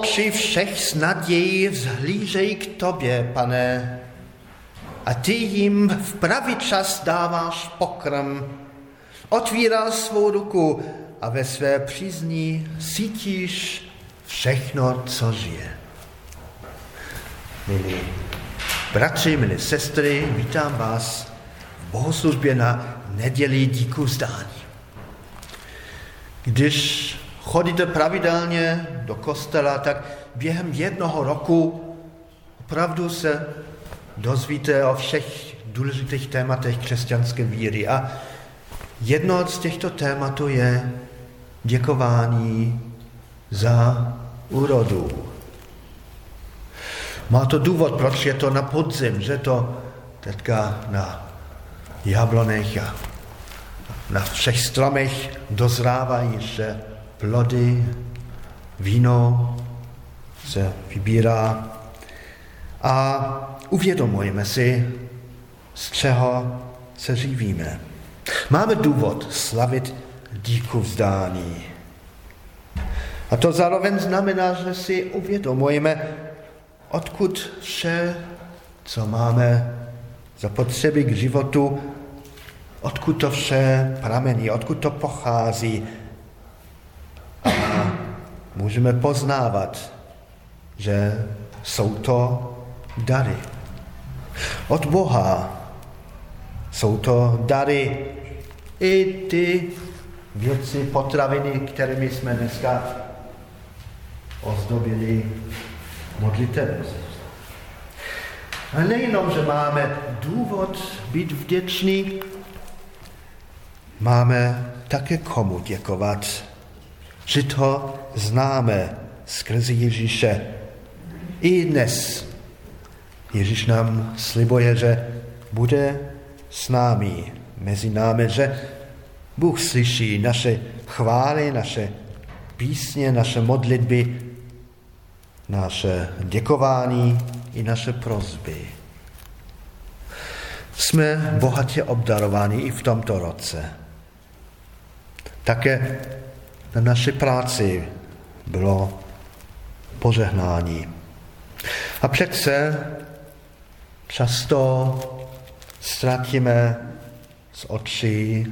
Oči všech s nadějí vzhlížejí k tobě, pane, a ty jim v pravý čas dáváš pokrm. Otvíráš svou ruku a ve své přízní cítíš všechno, co žije. Milí bratři, milí sestry, vítám vás v bohoslužbě na neděli díku vzdání. Když chodíte pravidelně do kostela, tak během jednoho roku opravdu se dozvíte o všech důležitých tématech křesťanské víry. A jedno z těchto tématů je děkování za úrodu. Má to důvod, proč je to na podzim, že to teďka na jablonech a na všech stromech dozrávají, že plody, víno se vybírá a uvědomujeme si, z čeho se živíme. Máme důvod slavit díku vzdání. A to zároveň znamená, že si uvědomujeme, odkud vše, co máme za potřeby k životu, odkud to vše pramení, odkud to pochází. Můžeme poznávat, že jsou to dary. Od Boha jsou to dary i ty věci, potraviny, kterými jsme dneska ozdobili modlitebnost. A nejenom, že máme důvod být vděční, máme také komu děkovat, že to známe skrze Ježíše. I dnes Ježíš nám slibuje, že bude s námi, mezi námi, že Bůh slyší naše chvály, naše písně, naše modlitby, naše děkování i naše prozby. Jsme bohatě obdarováni i v tomto roce. Také na naší práci bylo požehnání. A přece často ztratíme z očí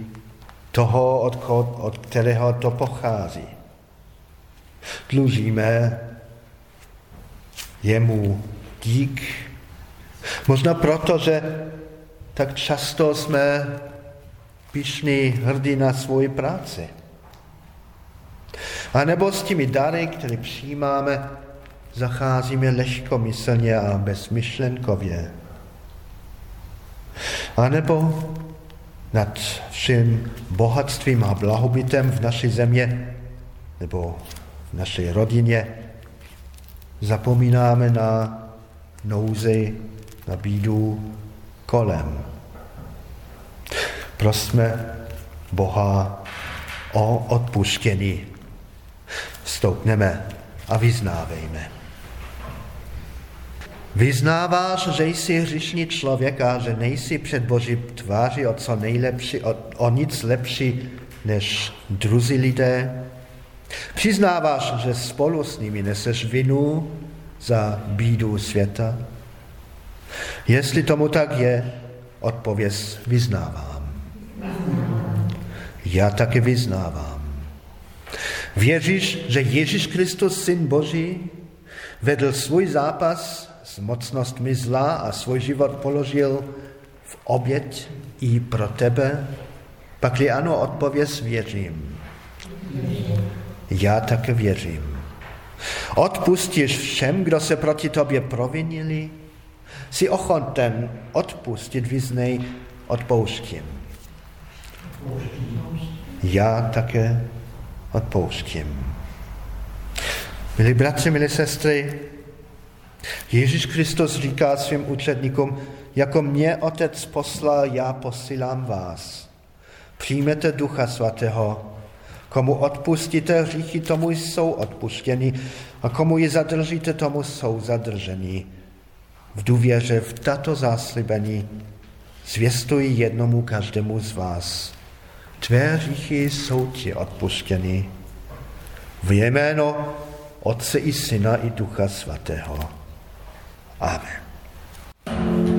toho, od, od kterého to pochází. Dlužíme jemu dík. Možná proto, že tak často jsme pišní, hrdí na svoji práci. A nebo s těmi dary, které přijímáme, zacházíme lehkomyslně a bezmyšlenkově. A nebo nad vším bohatstvím a blahobytem v naší země nebo v naší rodině zapomínáme na nouzy, na bídu kolem. Prosme Boha o odpuštění. Stoupneme a vyznávejme. Vyznáváš, že jsi hřišný člověk a že nejsi před Boží tváří o co nejlepší, o, o nic lepší než druzí lidé? Přiznáváš, že spolu s nimi neseš vinu za bídu světa? Jestli tomu tak je, odpověz vyznávám. Já taky vyznávám. Věříš, že Ježíš Kristus, Syn Boží, vedl svůj zápas s mocnostmi zla a svůj život položil v oběť i pro tebe? Pakli ano, odpověz věřím. Já také věřím. Odpustíš všem, kdo se proti tobě provinili? Jsi ochoten odpustit, vyznej, odpouštím. Já také odpouštím. Milí bratři, milí sestry, Ježíš Kristus říká svým učedníkům, jako mě Otec poslal, já posílám vás. Přijmete Ducha Svatého, komu odpustíte hříchy, tomu jsou odpuštěni a komu ji zadržíte, tomu jsou zadrženi. V důvěře v tato záslibení zvěstuji jednomu každému z vás. Tvé hříchy jsou ti odpuštěny. V jméno Otce i Syna i Ducha Svatého. Amen.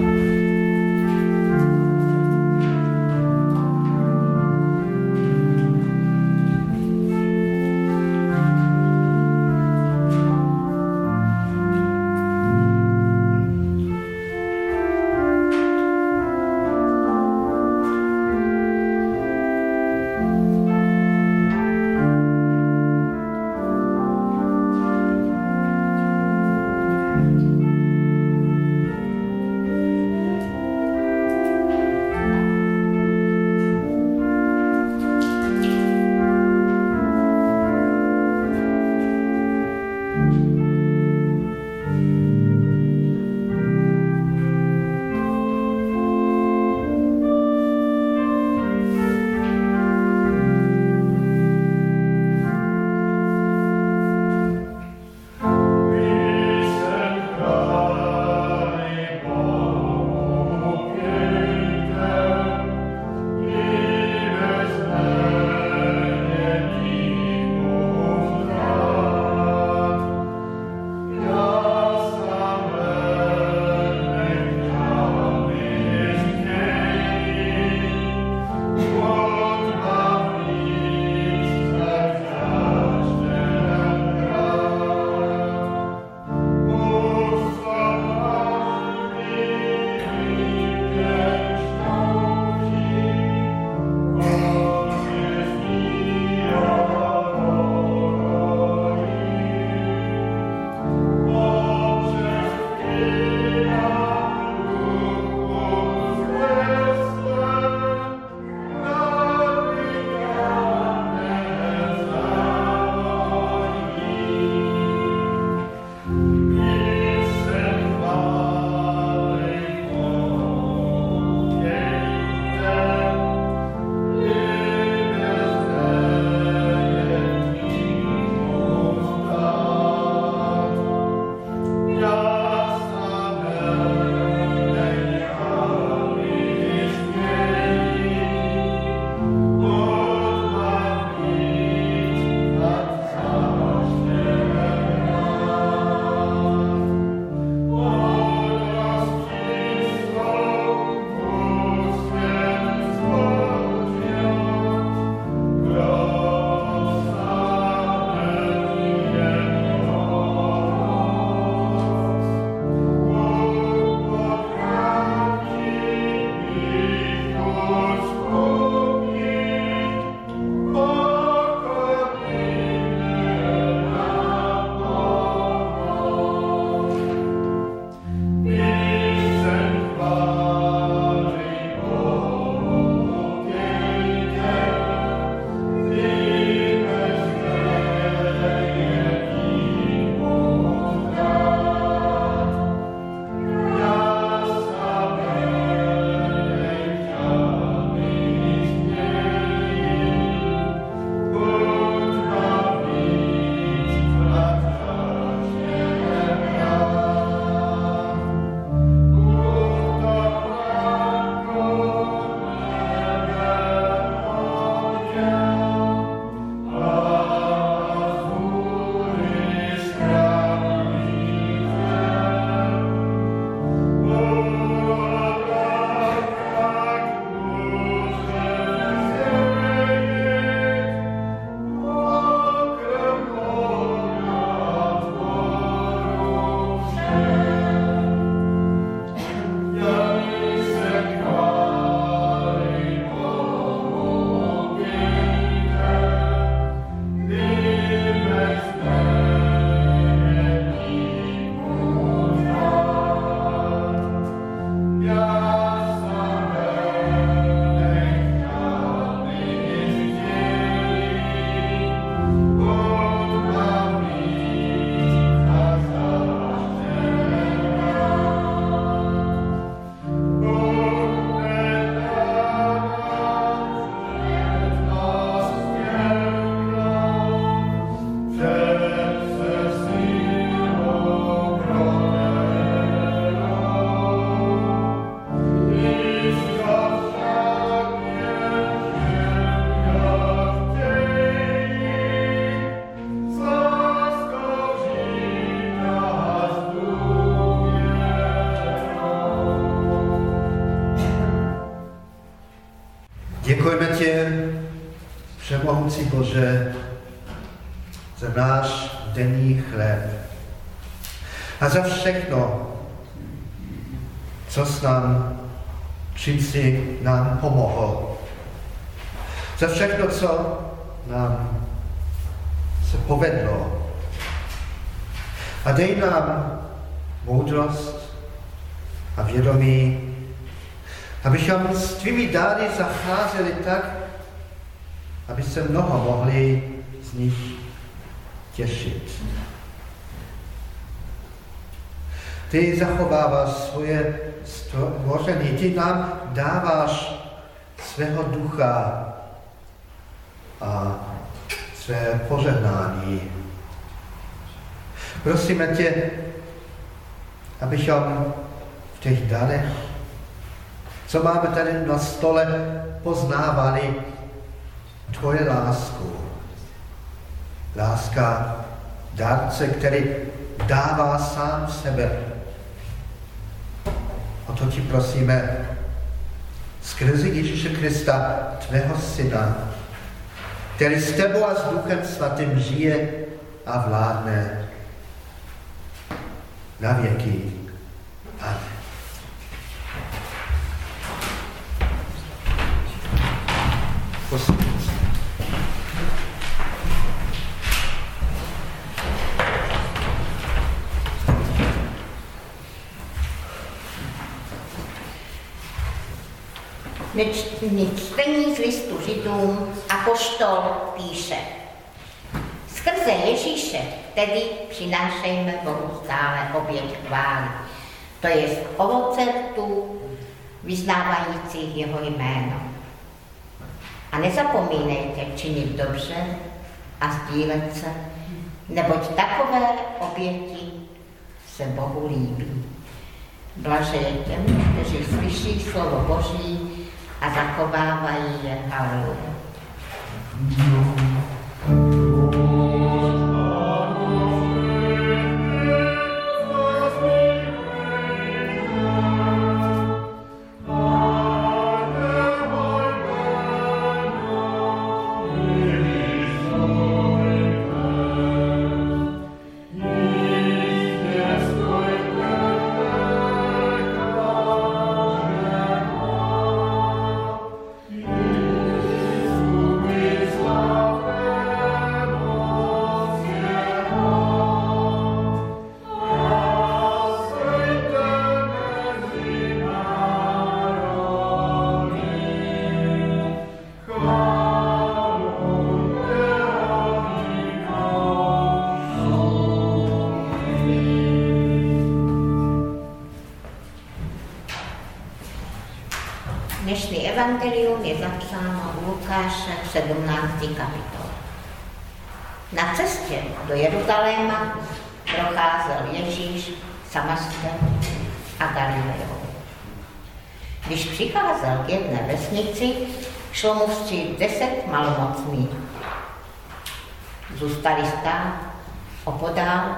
Za všechno, co s nám, čím si nám pomohl. Za všechno, co nám se povedlo. A dej nám moudrost a vědomí, abychom s tvými dáry zacházeli tak, aby se mnoho mohli z nich těšit. Ty zachováváš svoje stvoření, ty nám dáváš svého ducha a své požehnání. Prosíme tě, abychom v těch darech, co máme tady na stole, poznávali tvoje lásku. Láska dárce, který dává sám sebe. O to ti prosíme skrze Ježíše Krista, tvého syna, který s tebou a s Duchem Svatým žije a vládne na věky. Amen. Prosím. Čtení z listu židům a poštol píše. Skrze Ježíše tedy přinášejme Bohu stále oběť chvály. To je ovoce tu vyznávajících jeho jméno. A nezapomínejte činit dobře a sdílet se, neboť takové oběti se Bohu líbí. Blaže je těm, kteří slyší slovo Boží a zachovávají je. Haleluja. Evangelium je zapsáno u Lukáše v 17. kapitole. Na cestě do Jeruzaléma procházel Ježíš Samaskem a Galileou. Když přicházel k jedné vesnici, šlo mu vstříc deset malomocných. Zůstali stát opodál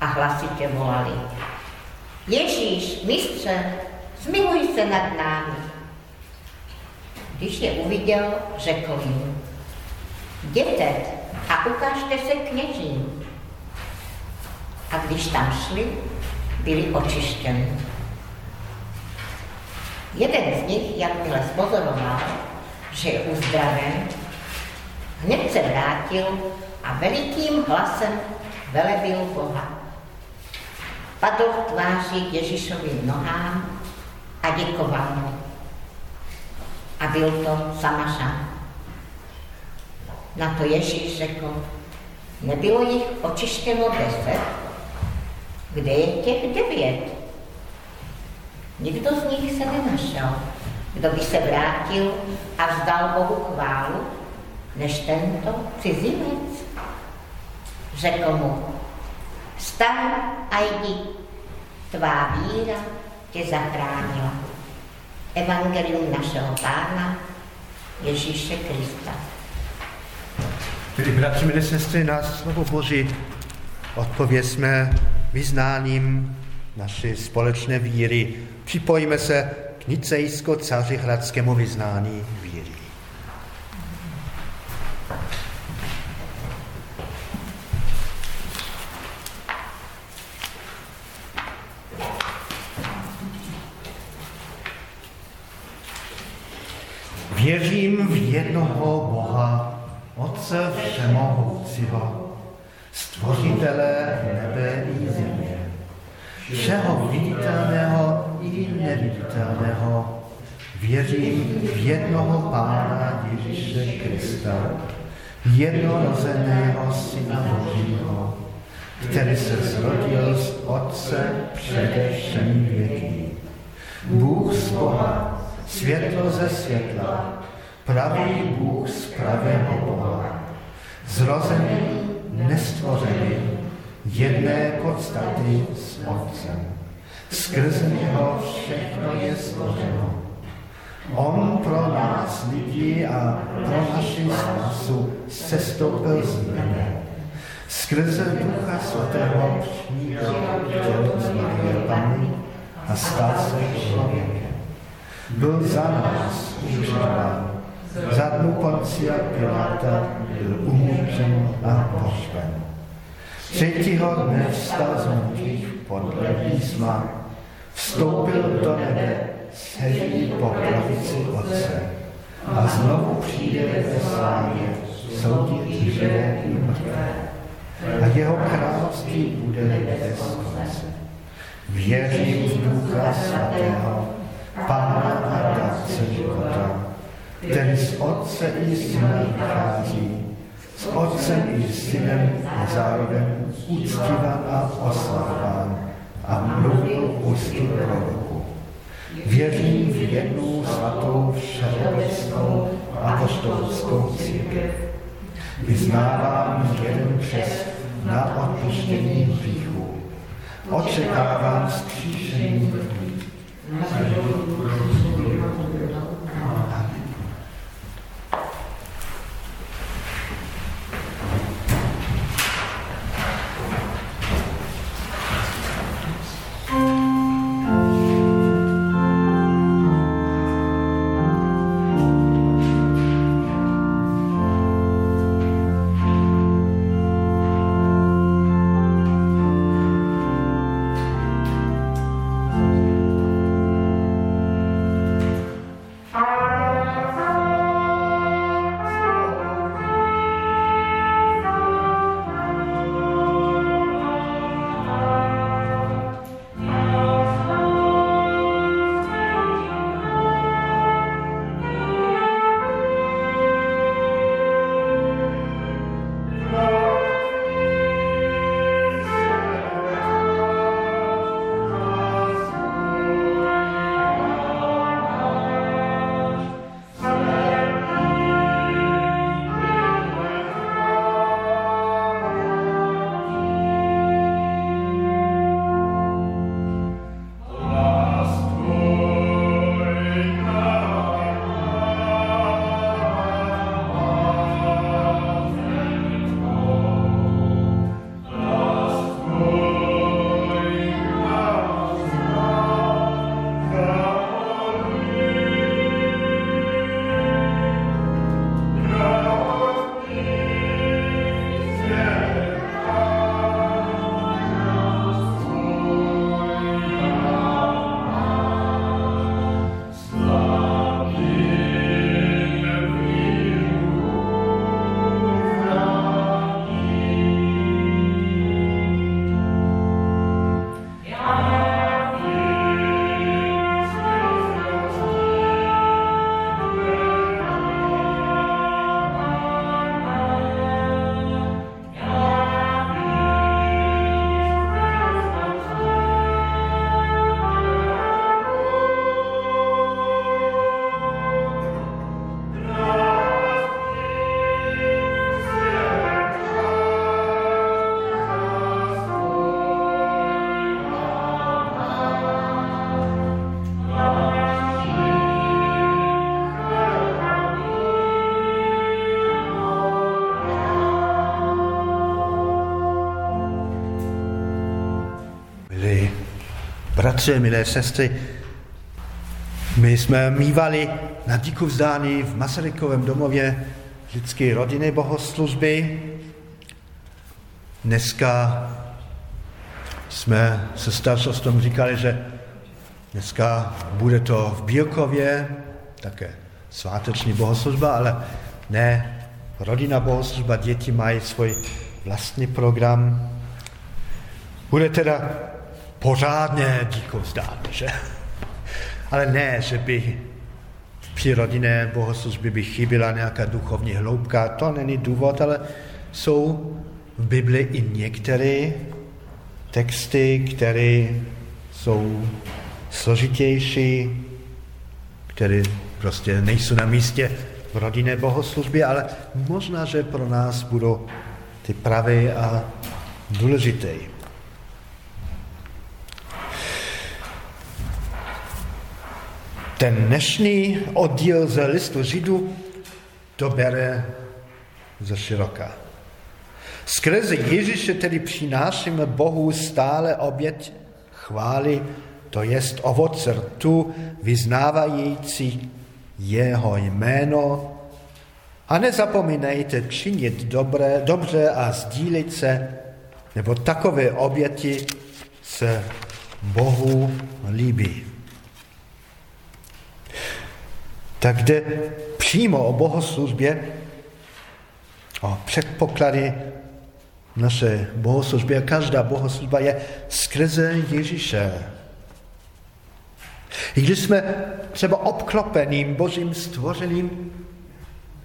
a hlasitě volali. Ježíš, mistře, zmiluj se nad námi. Když je uviděl, řekl jim, jděte a ukážte se kněžím. A když tam šli, byli očištěni. Jeden z nich, jakmile spozoroval, že je uzdraven, hned se vrátil a velikým hlasem velebil Boha. Padl v tváři Ježíšovým nohám a děkoval mu a byl to Samařan. Na to Ježíš řekl, nebylo jich očištěno deset, kde je těch devět? Nikdo z nich se nenašel, kdo by se vrátil a vzdal Bohu chválu, než tento cizinec. Řekl mu, vstaň a jdi, tvá víra tě zachránila. Evangelium našeho Pána Ježíše Krista. Milí bratři, milí sestry, na slovo Boží odpověsme vyznáním naší společné víry. Připojíme se k nicejsko-cařihradskému vyznání víry. Věřím v jednoho Boha, Otce Všemohoucího, Stvořitele nebe i země, všeho viditelného i neviditelného. Věřím v jednoho Pána Ježíše Krista, jednorozeného Syna Božího, který se zrodil z Otce přede všemi věky. Bůh z Boha, světlo ze světla, pravý Bůh z pravého Boha, zrozený, nestvořený, jedné podstaty s Otcem. Skrze něho všechno je stvořeno. On pro nás lidi a pro naši spásu sestoupil z nebe. Skrze Ducha Svatého přinikl k z Marie Pany a stal se člověkem byl za nás ukřižován. Za dnu Poncia Piláta byl umučen a pošven. Třetího dne vstal z mrtvých podle písma, vstoupil do nebe, sedí po pravici Otce a znovu přijde ve slávě soudit živé i mrtvé. A jeho království bude bez konce. Věřím v Ducha Svatého, Pána a dárce života, který z Otce i Syna vychází, s Otcem i Synem je zároveň uctívan a oslavován a mluvil ústy proroku. Věřím v jednu svatou všeobecnou apoštolskou církev. Vyznávám jeden přes na odpuštění hříchů. Očekávám zkříšení bratři, milé sestry, my jsme mývali na díku vzdání v Masarykovém domově vždycky rodinné bohoslužby. Dneska jsme se staršostem říkali, že dneska bude to v Bílkově, také sváteční bohoslužba, ale ne rodina bohoslužba, děti mají svůj vlastní program. Bude teda pořádně díkozdán, že? Ale ne, že by při rodinné bohoslužbě by chyběla nějaká duchovní hloubka, to není důvod, ale jsou v Bibli i některé texty, které jsou složitější, které prostě nejsou na místě v rodinné bohoslužbě, ale možná, že pro nás budou ty pravé a důležité. Ten dnešní oddíl ze listu Židu to bere ze široka. Skrze Ježíše tedy přinášíme Bohu stále oběť chvály, to jest ovoce rtu, vyznávající jeho jméno. A nezapomínejte činit dobré, dobře a sdílit se, nebo takové oběti se Bohu líbí. Tak jde přímo o bohoslužbě, o předpoklady naše bohoslužby a každá bohoslužba je skrze Ježíše. I když jsme třeba obklopeným božím stvořením,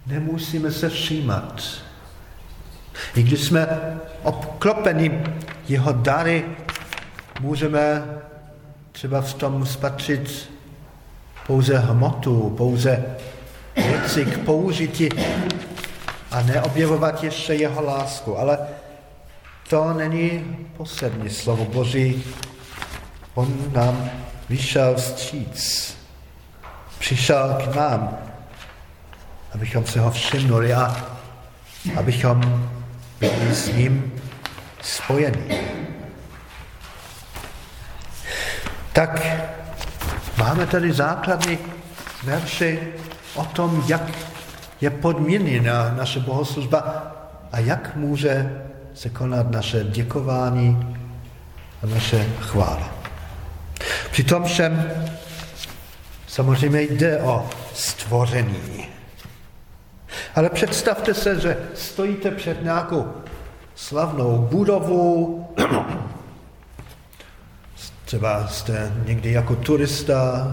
nemusíme se všímat. I když jsme obklopeným jeho dary, můžeme třeba v tom spatřit pouze hmotu, pouze věci k použití a neobjevovat ještě jeho lásku. Ale to není poslední slovo Boží. On nám vyšel vstříc. Přišel k nám, abychom se ho všimnuli a abychom byli s ním spojeni. Tak máme tady základní verši o tom, jak je podmíněna naše bohoslužba a jak může se konat naše děkování a naše chvála. Přitom všem samozřejmě jde o stvoření. Ale představte se, že stojíte před nějakou slavnou budovu, třeba jste někdy jako turista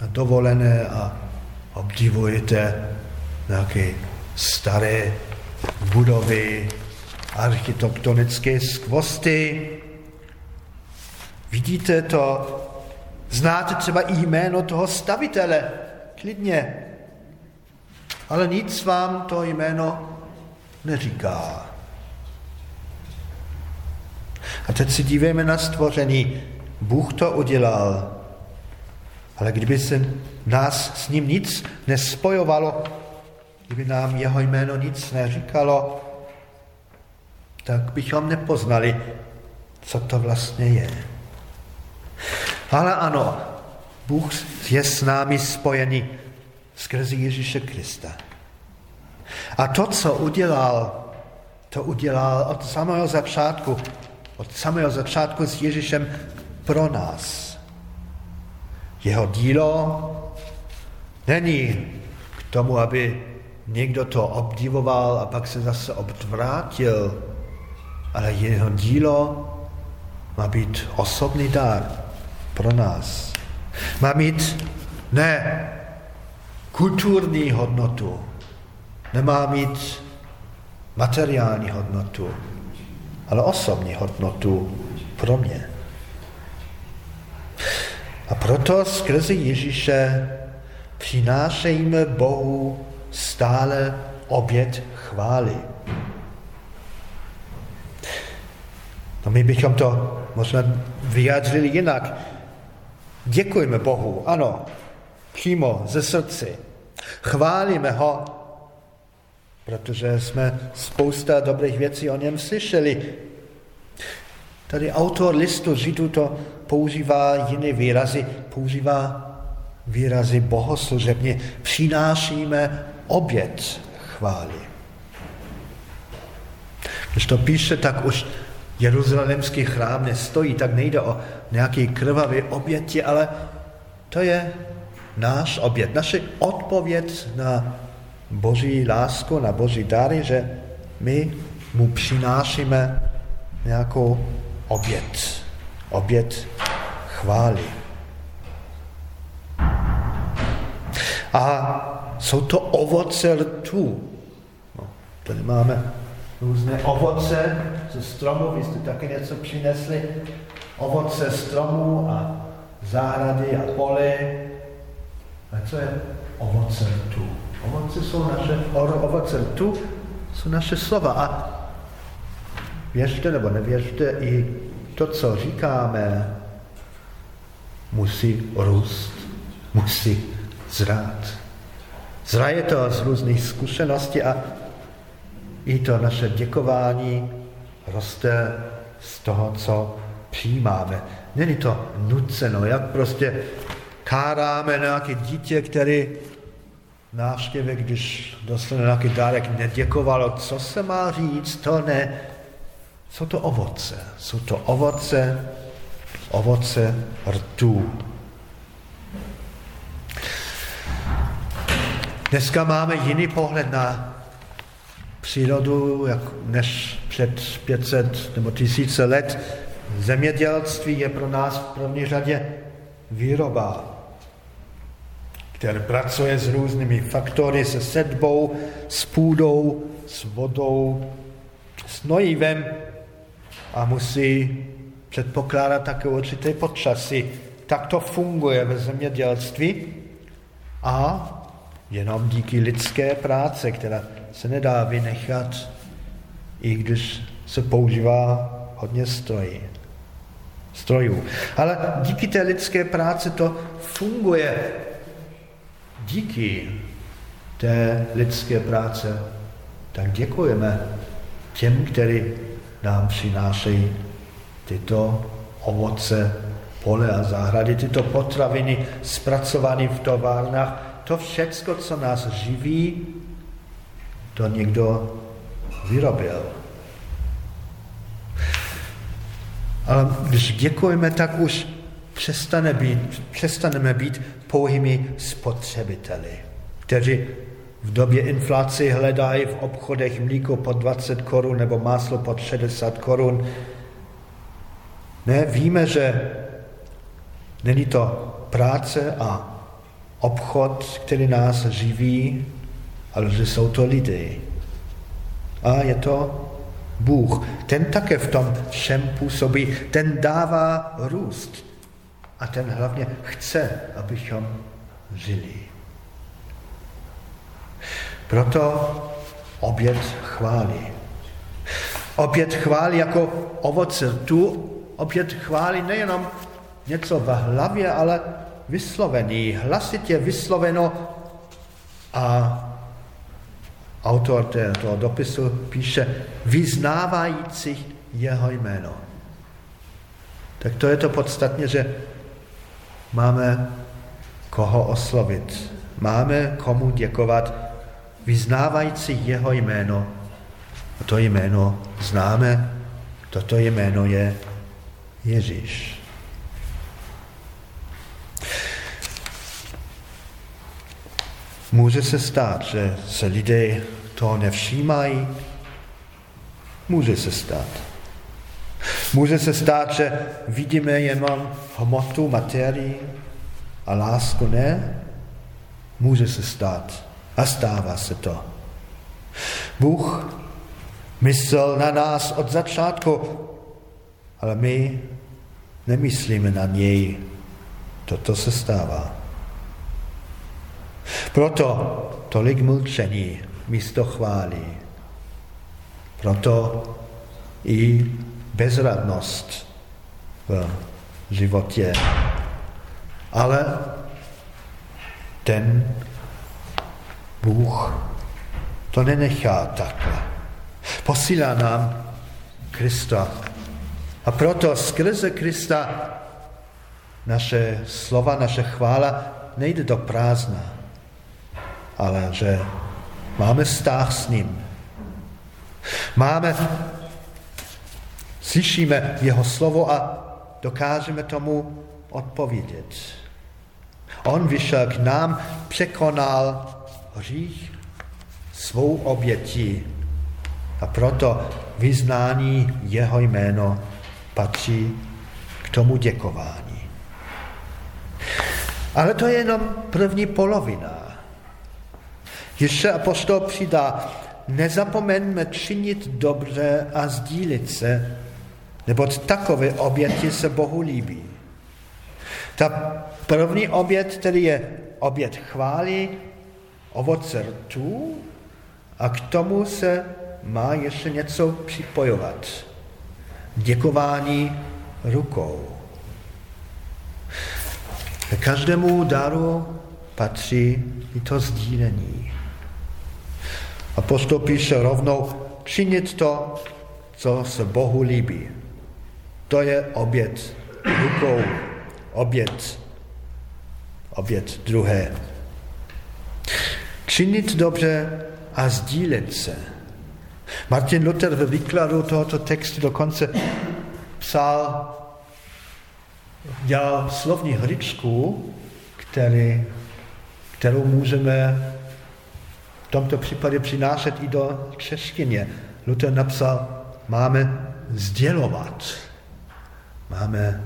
na dovolené a obdivujete nějaké staré budovy, architektonické skvosty. Vidíte to, znáte třeba i jméno toho stavitele, klidně. Ale nic vám to jméno neříká. A teď si dívejme na stvoření. Bůh to udělal. Ale kdyby se nás s ním nic nespojovalo, kdyby nám jeho jméno nic neříkalo, tak bychom nepoznali, co to vlastně je. Ale ano, Bůh je s námi spojený skrze Ježíše Krista. A to, co udělal, to udělal od samého začátku, od samého začátku s Ježíšem pro nás. Jeho dílo není k tomu, aby někdo to obdivoval a pak se zase odvrátil, ale jeho dílo má být osobný dar pro nás. Má mít ne kulturní hodnotu, nemá mít materiální hodnotu, ale osobní hodnotu pro mě. A proto skrze Ježíše přinášejme Bohu stále oběd chvály. No my bychom to možná vyjádřili jinak. Děkujeme Bohu, ano, přímo ze srdci. Chválíme ho, protože jsme spousta dobrých věcí o něm slyšeli. Tady autor listu Židů to používá jiné výrazy, používá výrazy bohoslužebně. Přinášíme oběd chvály. Když to píše, tak už Jeruzalémský chrám nestojí, tak nejde o nějaký krvavý oběti, ale to je náš oběd, naše odpověď na Boží lásku, na Boží dary, že my mu přinášíme nějakou oběd, oběd chvály. A jsou to ovoce rtů. No, tady máme různé ovoce ze stromů, vy jste taky něco přinesli, ovoce stromů a zahrady a pole. A co je ovoce rtů? Ovoce jsou naše, ovoce rtů jsou naše slova. A věřte nebo nevěřte, i to, co říkáme, musí růst, musí zrát. Zraje to z různých zkušeností a i to naše děkování roste z toho, co přijímáme. Není to nuceno, jak prostě káráme nějaké dítě, který návštěvě, když dostane nějaký dárek, neděkovalo, co se má říct, to ne. Jsou to ovoce, jsou to ovoce, ovoce rtů. Dneska máme jiný pohled na přírodu, jak než před 500 nebo tisíce let. Zemědělství je pro nás v první řadě výroba, který pracuje s různými faktory, se sedbou, s půdou, s vodou, s nojivem a musí předpokládat také určité počasí. Tak to funguje ve zemědělství a jenom díky lidské práce, která se nedá vynechat, i když se používá hodně strojí, strojů. Ale díky té lidské práci to funguje. Díky té lidské práce tak děkujeme těm, kteří nám přinášejí tyto ovoce, pole a zahrady, tyto potraviny zpracované v továrnách, to všecko, co nás živí, to někdo vyrobil. Ale když děkujeme, tak už přestane být, přestaneme být pouhými spotřebiteli, kteří v době inflace hledají v obchodech mlíko po 20 korun nebo máslo po 60 korun. Ne, víme, že není to práce a obchod, který nás živí, ale že jsou to lidé. A je to Bůh. Ten také v tom všem působí. Ten dává růst. A ten hlavně chce, abychom žili. Proto oběd chválí. Oběd chválí jako ovoce. Tu oběd chválí nejenom něco v hlavě, ale vyslovený, hlasitě vysloveno a autor toho dopisu píše vyznávající jeho jméno. Tak to je to podstatně, že máme koho oslovit. Máme komu děkovat, vyznávající jeho jméno. A to jméno známe, toto jméno je Ježíš. Může se stát, že se lidé toho nevšímají. Může se stát. Může se stát, že vidíme jenom hmotu, materii a lásku ne. Může se stát. A stává se to. Bůh myslel na nás od začátku, ale my nemyslíme na něj. Toto se stává. Proto tolik mlčení místo chvály. Proto i bezradnost v životě. Ale ten Bůh to nenechá takhle. Posílá nám Krista. A proto skrze Krista naše slova, naše chvála nejde do prázdna ale že Máme vztah s ním. Máme, slyšíme jeho slovo a dokážeme tomu odpovědět. On vyšel k nám, překonal hřích svou obětí a proto vyznání jeho jméno patří k tomu děkování. Ale to je jenom první polovina. Ještě apostol přidá, nezapomeňme činit dobře a sdílit se, neboť takové oběti se Bohu líbí. Ta první oběd, který je oběd chvály, ovoce rtů a k tomu se má ještě něco připojovat. Děkování rukou. Každému daru patří i to sdílení. A postupí se rovnou činit to, co se Bohu líbí. To je oběd rukou, oběd, oběd druhé. Činit dobře a sdílet se. Martin Luther ve výkladu tohoto textu dokonce psal, dělal slovní hličku, který, kterou můžeme v tomto případě přinášet i do češtině. Luther napsal, máme sdělovat. Máme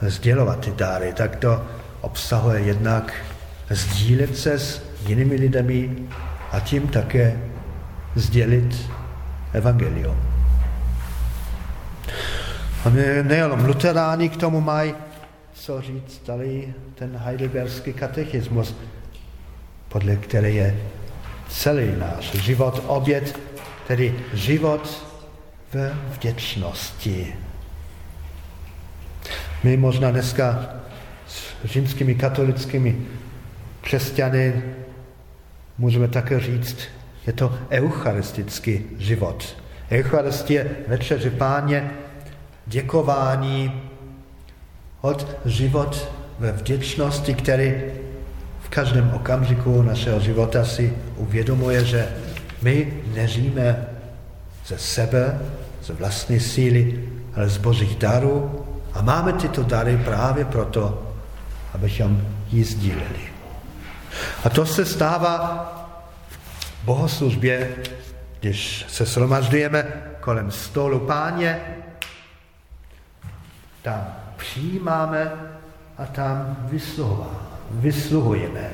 sdělovat ty dáry. Tak to obsahuje jednak sdílet se s jinými lidmi a tím také sdělit evangelium. A nejenom luteráni k tomu mají co říct, tady ten heidelberský katechismus, podle které je celý náš život oběd, tedy život ve vděčnosti. My možná dneska s římskými katolickými křesťany můžeme také říct, je to eucharistický život. Eucharistie, večeře páně, děkování od život ve vděčnosti, který v každém okamžiku našeho života si uvědomuje, že my nežijeme ze sebe, ze vlastní síly, ale z božích darů a máme tyto dary právě proto, abychom ji sdíleli. A to se stává bohoslužbě, když se shromažďujeme kolem stolu páně, tam přijímáme a tam vysluhujeme.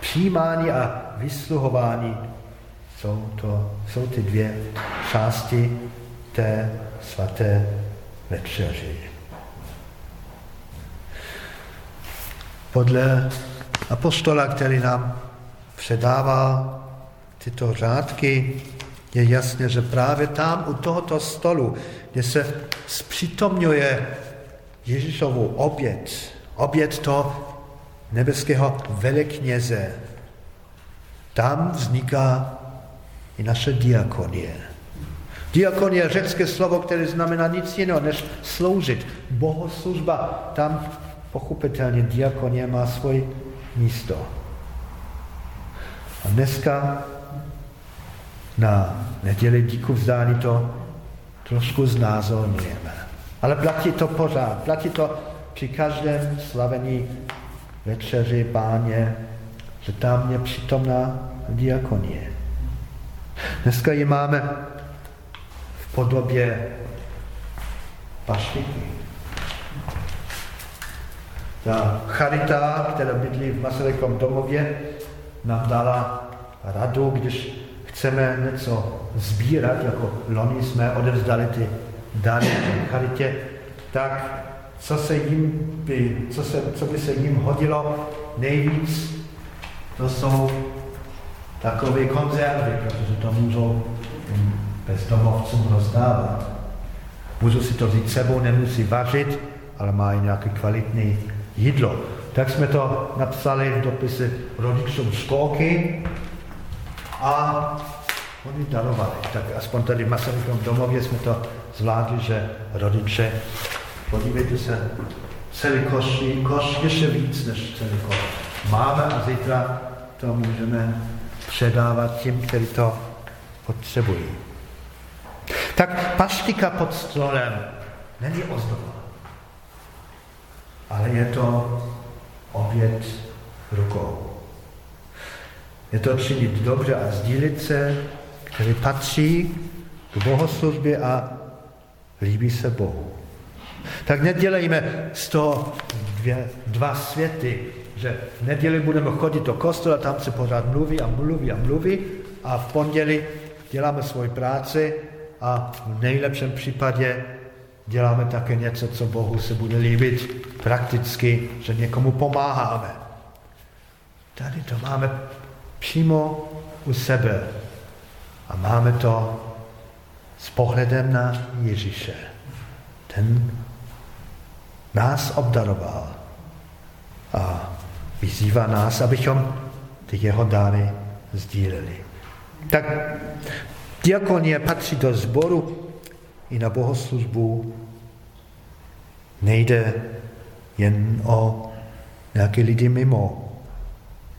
Přijímání a vysluhování jsou, to, jsou ty dvě části té svaté večeři. Podle apostola, který nám předával tyto řádky, je jasné, že právě tam u tohoto stolu, kde se zpřítomňuje Ježíšovu oběd, oběd to nebeského velekněze, tam vzniká i naše diakonie. Diakonie je řecké slovo, které znamená nic jiného, než sloužit. Bohoslužba, tam pochopitelně diakonie má svoje místo. A dneska na neděli díku vzdání to trošku znázorňujeme. Ale platí to pořád, platí to při každém slavení večeři páně, že tam je přítomná diakonie. Dneska ji máme v podobě pašliky. Ta charita, která bydlí v Masarykovém domově, nám dala radu, když chceme něco sbírat, jako loni jsme odevzdali ty dary charitě, tak co, se jim by, co, se, co by se jim hodilo nejvíc, to jsou takové konzervy, protože to můžou bezdomovcům rozdávat. Můžu si to vzít sebou, nemusí vařit, ale mají nějaké kvalitní jídlo. Tak jsme to napsali v dopise rodičům školky a oni darovali. Tak aspoň tady v Masarykovém domově jsme to zvládli, že rodiče, podívejte se, celý koš, koš ještě víc než celý koš. Máme a zítra to můžeme předávat tím, kteří to potřebují. Tak paštika pod stolem není ozdoba, ale je to oběd rukou. Je to činit dobře a sdílit se, který patří k bohoslužbě a líbí se Bohu. Tak nedělejme z toho dvě, dva světy, že v neděli budeme chodit do kostela, tam se pořád mluví a mluví a mluví a v pondělí děláme svoji práci a v nejlepším případě děláme také něco, co Bohu se bude líbit prakticky, že někomu pomáháme. Tady to máme přímo u sebe a máme to s pohledem na Ježíše. Ten nás obdaroval a vyzývá nás, abychom ty jeho dáry sdíleli. Tak diakonie patří do sboru i na bohoslužbu. Nejde jen o nějaké lidi mimo,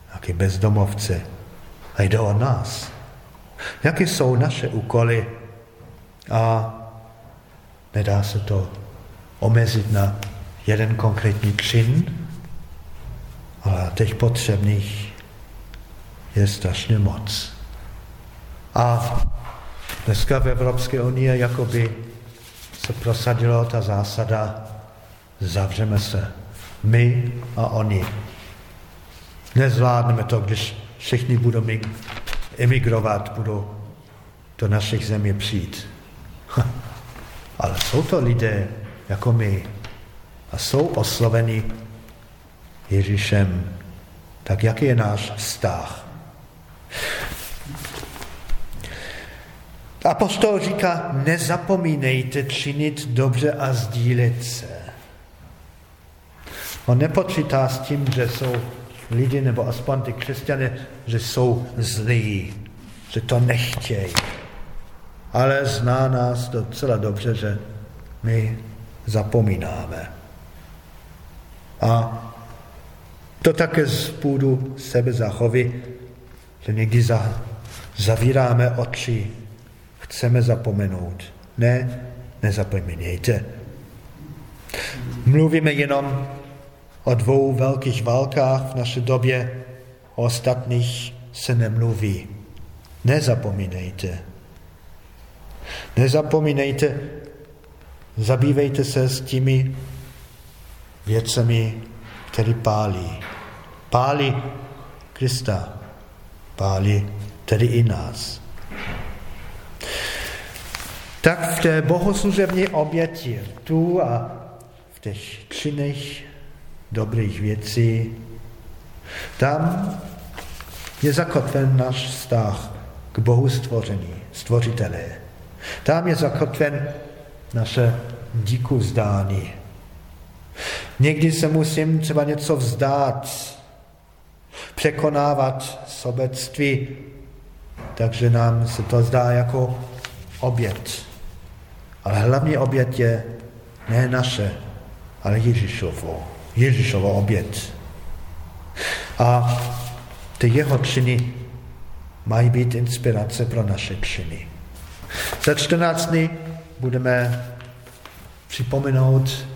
nějaké bezdomovce, a jde o nás. Jaké jsou naše úkoly a nedá se to omezit na jeden konkrétní čin, ale těch potřebných je strašně moc. A dneska v Evropské unii jakoby se prosadila ta zásada zavřeme se. My a oni. Nezvládneme to, když všichni budou emigrovat, budou do našich zemí přijít. Ale jsou to lidé jako my a jsou osloveni Ježíšem. Tak jaký je náš vztah? Apostol říká, nezapomínejte činit dobře a sdílet se. On nepočítá s tím, že jsou lidi, nebo aspoň ty křesťané, že jsou zlí, že to nechtějí. Ale zná nás docela dobře, že my zapomínáme. A to také z půdu sebezachovy, že někdy za, zavíráme oči, chceme zapomenout. Ne, nezapomínejte. Mluvíme jenom o dvou velkých válkách v naší době, o ostatních se nemluví. Nezapomínejte. Nezapomínejte, zabývejte se s těmi věcemi, které pálí. Pálí Krista, pálí tedy i nás. Tak v té bohoslužební oběti, tu a v těch činech dobrých věcí, tam je zakotven náš vztah k Bohu stvoření, stvořitele. Tam je zakotven naše díku vzdání. Někdy se musím třeba něco vzdát, překonávat sobectví, takže nám se to zdá jako oběd. Ale hlavní oběd je ne naše, ale Ježíšovo. Ježíšovo oběd. A ty jeho činy mají být inspirace pro naše činy. Za 14 dny budeme připomenout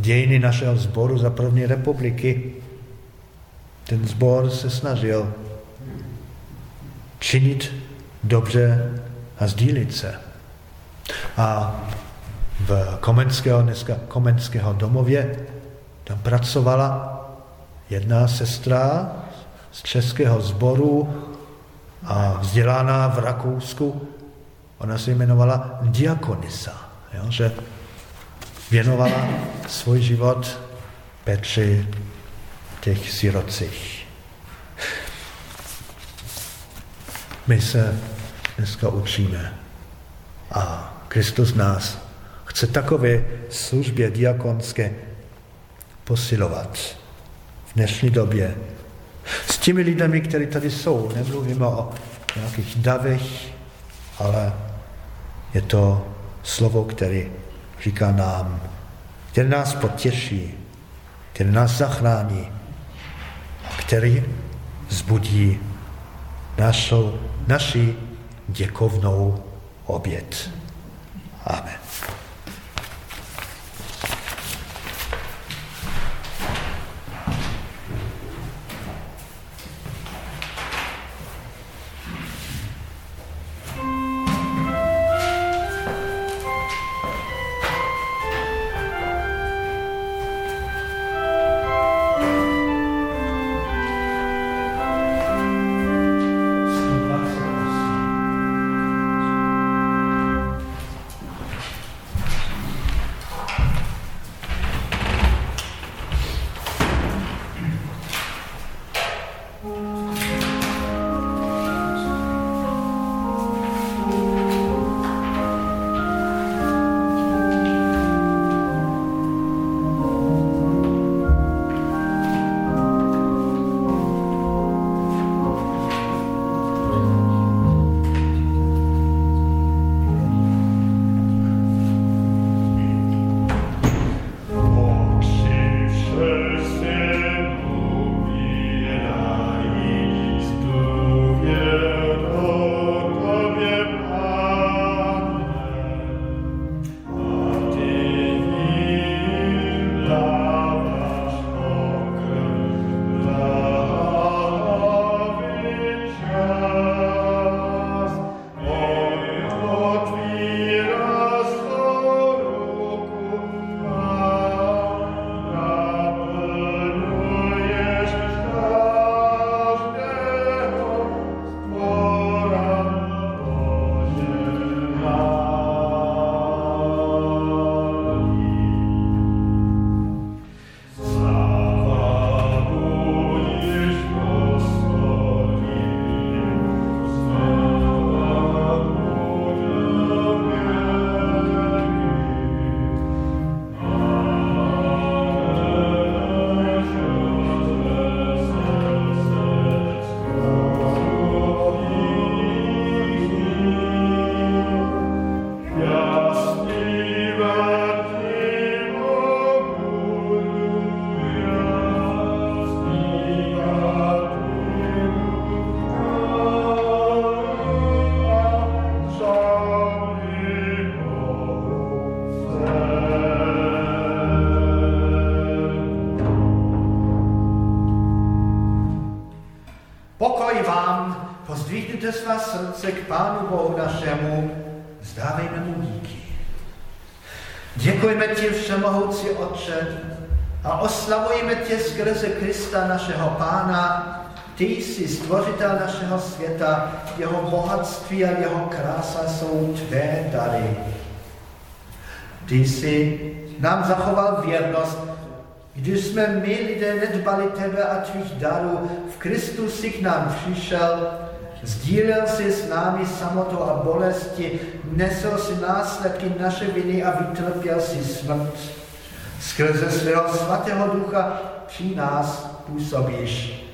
dějiny našeho sboru za první republiky. Ten sbor se snažil činit dobře a sdílit se. A v Komenského, dneska Komenského domově tam pracovala jedna sestra z českého sboru a vzdělaná v Rakousku. Ona se jmenovala Diakonisa, jo, že věnovala svůj život Petři těch sirocích. My se dneska učíme a Kristus nás chce takové službě diakonské posilovat v dnešní době. S těmi lidmi, kteří tady jsou, nemluvíme o nějakých davech, ale je to slovo, který říká nám, který nás potěší, který nás zachrání, který zbudí našou, naši děkovnou oběd. Amen. Skrze Krista našeho Pána, ty jsi stvořitel našeho světa, jeho bohatství a jeho krása jsou tvé dary. Ty jsi nám zachoval věrnost, když jsme my lidé nedbali tebe a tvých darů, v Kristu si k nám přišel, sdílel si s námi samotu a bolesti, nesl si následky naše viny a vytrpěl si smrt. Skrze svého svatého ducha při nás působíš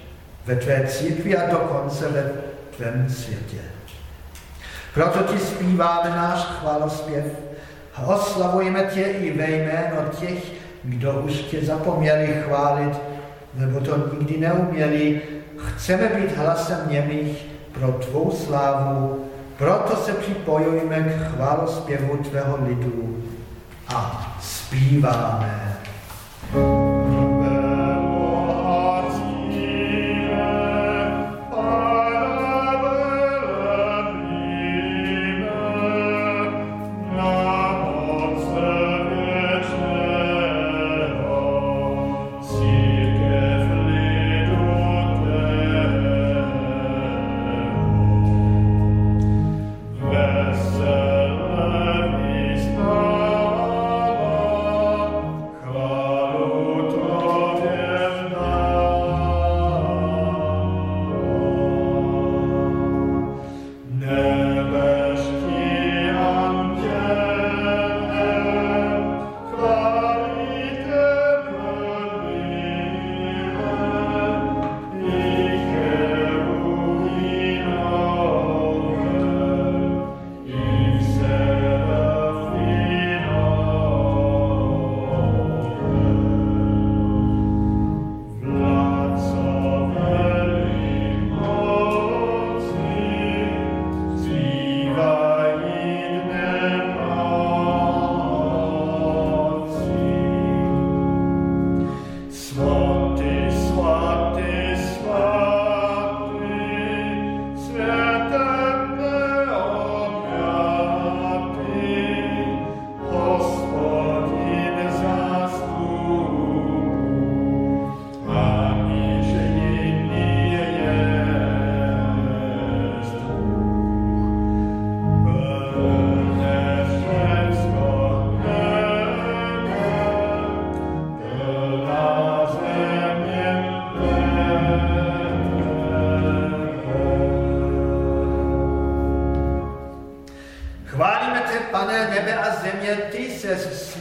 ve tvé církvi a dokonce ve tvém světě. Proto ti zpíváme náš chvalospěv a oslavujeme tě i ve jméno těch, kdo už tě zapomněli chválit, nebo to nikdy neuměli. Chceme být hlasem němých pro tvou slávu, proto se připojujeme k chválospěvu tvého lidu a zpíváme. thank you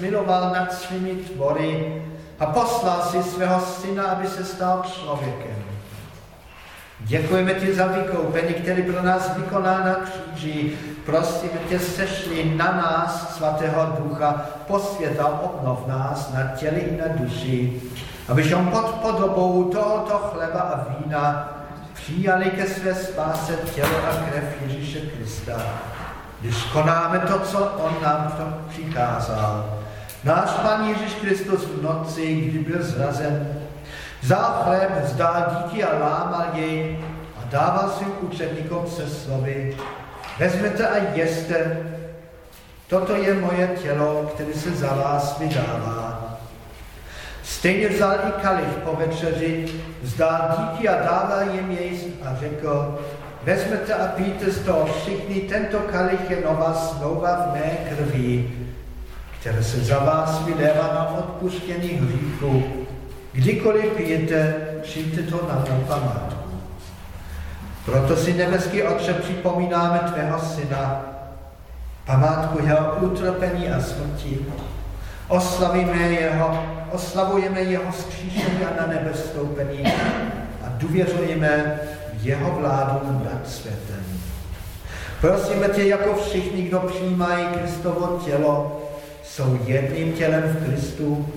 smiloval nad svými tvory a poslal si svého syna, aby se stal člověkem. Děkujeme ti za vykoupení, který pro nás vykoná na kříži. Prosíme tě, sešli na nás svatého ducha, posvěta, obnov nás na těli i na duši, abychom pod podobou tohoto chleba a vína přijali ke své spáse tělo a krev Ježíše Krista, když konáme to, co On nám přikázal. Náš Pan Ježíš Kristus v noci, kdy byl zrazen, vzal chléb, vzdál díky a lámal jej a dával svým učedníkům se slovy, vezmete a jeste, toto je moje tělo, které se za vás vydává. Stejně vzal i kalich po večeři, vzdál díky a dával jim jej a řekl, vezmete a píte z toho všichni, tento kalich je nová smlouva v mé krvi, které se za vás vylévá na odpuštění hříchu. Kdykoliv pijete, přijďte to na mou památku. Proto si nebeský Otče připomínáme tvého syna, památku jeho utrpení a smrti. Oslavíme jeho, oslavujeme jeho skříšení a na nebe stoupení a důvěřujeme jeho vládu nad světem. Prosíme tě, jako všichni, kdo přijímají Kristovo tělo, jsou jedným tělem v Kristu,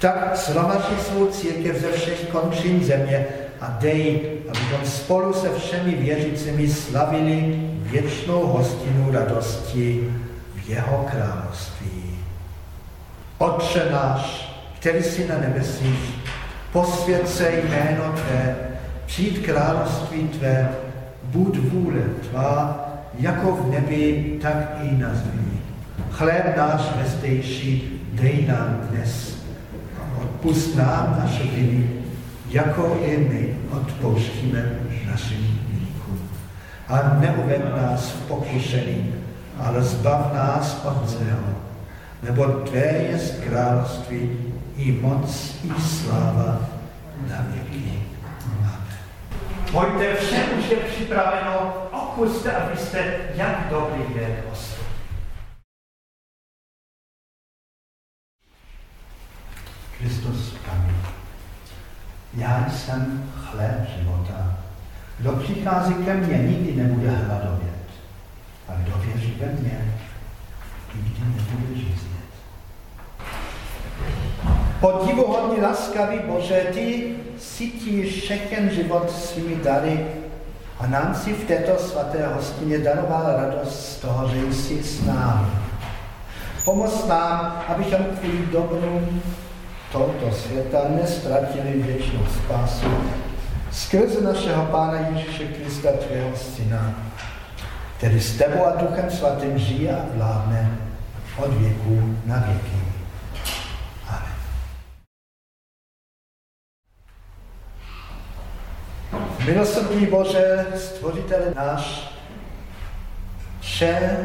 tak shromaží svou církev ze všech končin země a dej, abychom spolu se všemi věřícími slavili věčnou hostinu radosti v jeho království. Otče náš, který jsi na nebesích, posvěd se jméno Tvé, přijít království Tvé, buď vůle Tvá, jako v nebi, tak i na zemi. Chléb náš vezdejší dej nám dnes. Odpust nám naše viny, jako i my odpouštíme našim viníkům. A neuved nás v pokušení, ale zbav nás od zlého. Nebo Tvé je království i moc, i sláva na věky. Pojďte, vše už je připraveno, okuste, abyste, jak dobrý je host. Kristus praví, já jsem chléb života. Kdo přichází ke mně, nikdy nebude hladovět. A kdo věří ve mně, nikdy nebude žíznět. Podivuhodně laskavý Bože, ty sytíš všechen život svými dary a nám si v této svaté hostině daroval radost z toho, že jsi s námi. Pomoz nám, abychom kvůli dobru tohoto světa nestratili věčnou spásu skrze našeho Pána Ježíše Krista, tvého syna, který s tebou a Duchem Svatým žije a vládne od věku na věky. Amen. Milosrdný Bože, stvořitele náš, vše,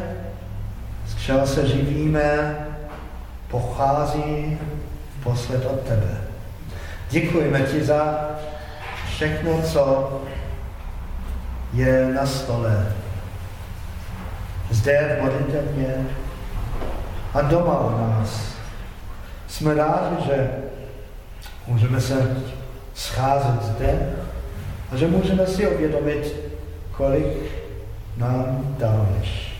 z čeho se živíme, pochází posled od tebe. Děkujeme ti za všechno, co je na stole. Zde v modlitevně a doma u nás. Jsme rádi, že můžeme se scházet zde a že můžeme si uvědomit, kolik nám daruješ.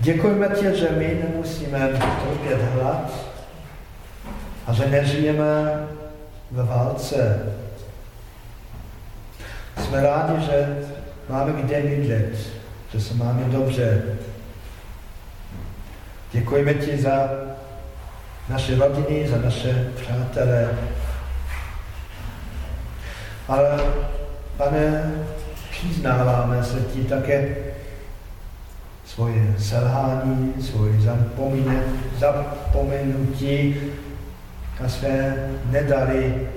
Děkujeme ti, že my nemusíme trpět hlad a že nežijeme ve válce. Jsme rádi, že máme kde bydlet, že se máme dobře. Děkujeme ti za naše rodiny, za naše přátelé. Ale, pane, přiznáváme se ti také svoje selhání, svoje zapomenutí a své nedary.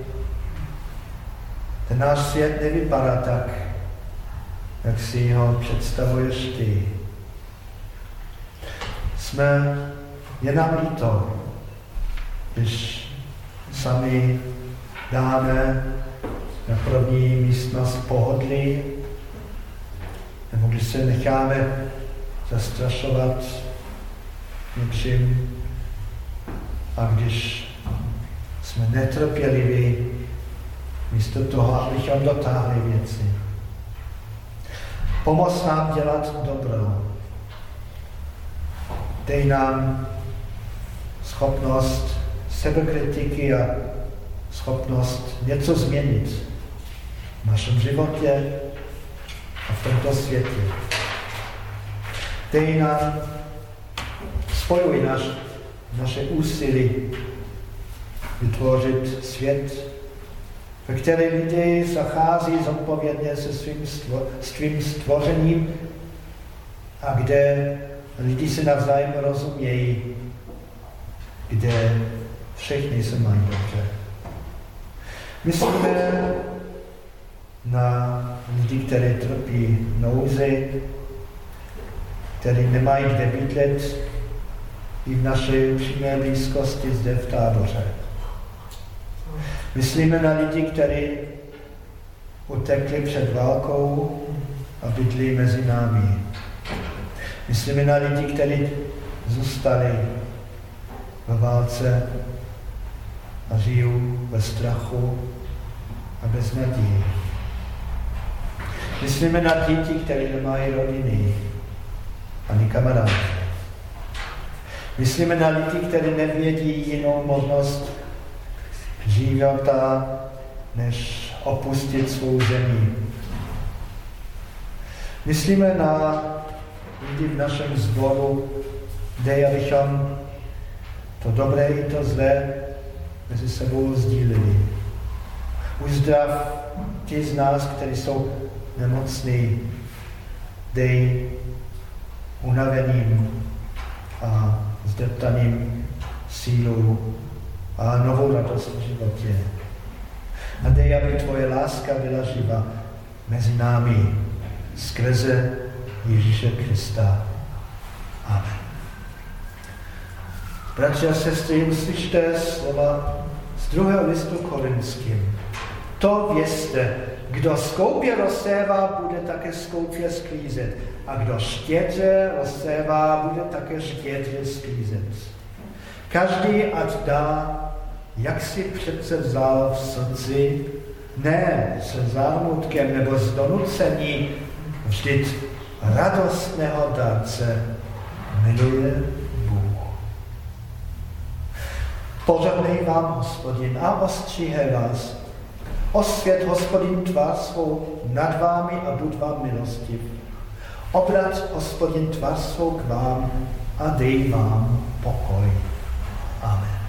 Ten náš svět nevypadá tak, jak si ho představuješ ty. Jsme, je líto, když sami dáme na první místnost pohodlí, nebo když se necháme zastrašovat něčím. A když jsme netrpěliví, místo toho, abychom dotáhli věci. Pomoz nám dělat dobro. Dej nám schopnost sebekritiky a schopnost něco změnit v našem životě a v tomto světě. Dej nám, spojuj naš, naše úsilí vytvořit svět, ve které lidé zachází zodpovědně se svým, stvo, svým stvořením a kde lidi se navzájem rozumějí, kde všichni se mají dobře. Myslíme na lidi, kteří trpí nouzy, kteří nemají kde bydlet, i v naší přímé blízkosti zde v táboře. Myslíme na lidi, kteří utekli před válkou a bydlí mezi námi. Myslíme na lidi, kteří zůstali ve válce a žijou ve strachu a bez naději. Myslíme na děti, které nemají rodiny ani kamarády. Myslíme na lidi, kteří nevědí jinou možnost života, než opustit svou zemi. Myslíme na lidi v našem sboru, kde abychom to dobré i to zlé mezi sebou sdíleli. Uzdrav ti z nás, kteří jsou nemocný, dej unaveným a zdeptaným sílu a novou radost v životě. A dej, aby tvoje láska byla živa mezi námi skrze Ježíše Krista. Amen. Bratři a sestry, uslyšte slova z druhého listu korinským. To vězte, kdo skoupě rozsévá, bude také skoupě sklízet. A kdo štědře rozsévá, bude také štědře sklízet. Každý ať dá, jak si přece vzal v srdci, ne se zármutkem nebo z donucení, vždyť radostného dárce miluje Bůh. Požehnej vám, hospodin, a ostříhe vás, Osvět hospodin tvár svou nad vámi a buď vám milostiv. Obrať hospodin tvár svou k vám a dej vám pokoj. Amen.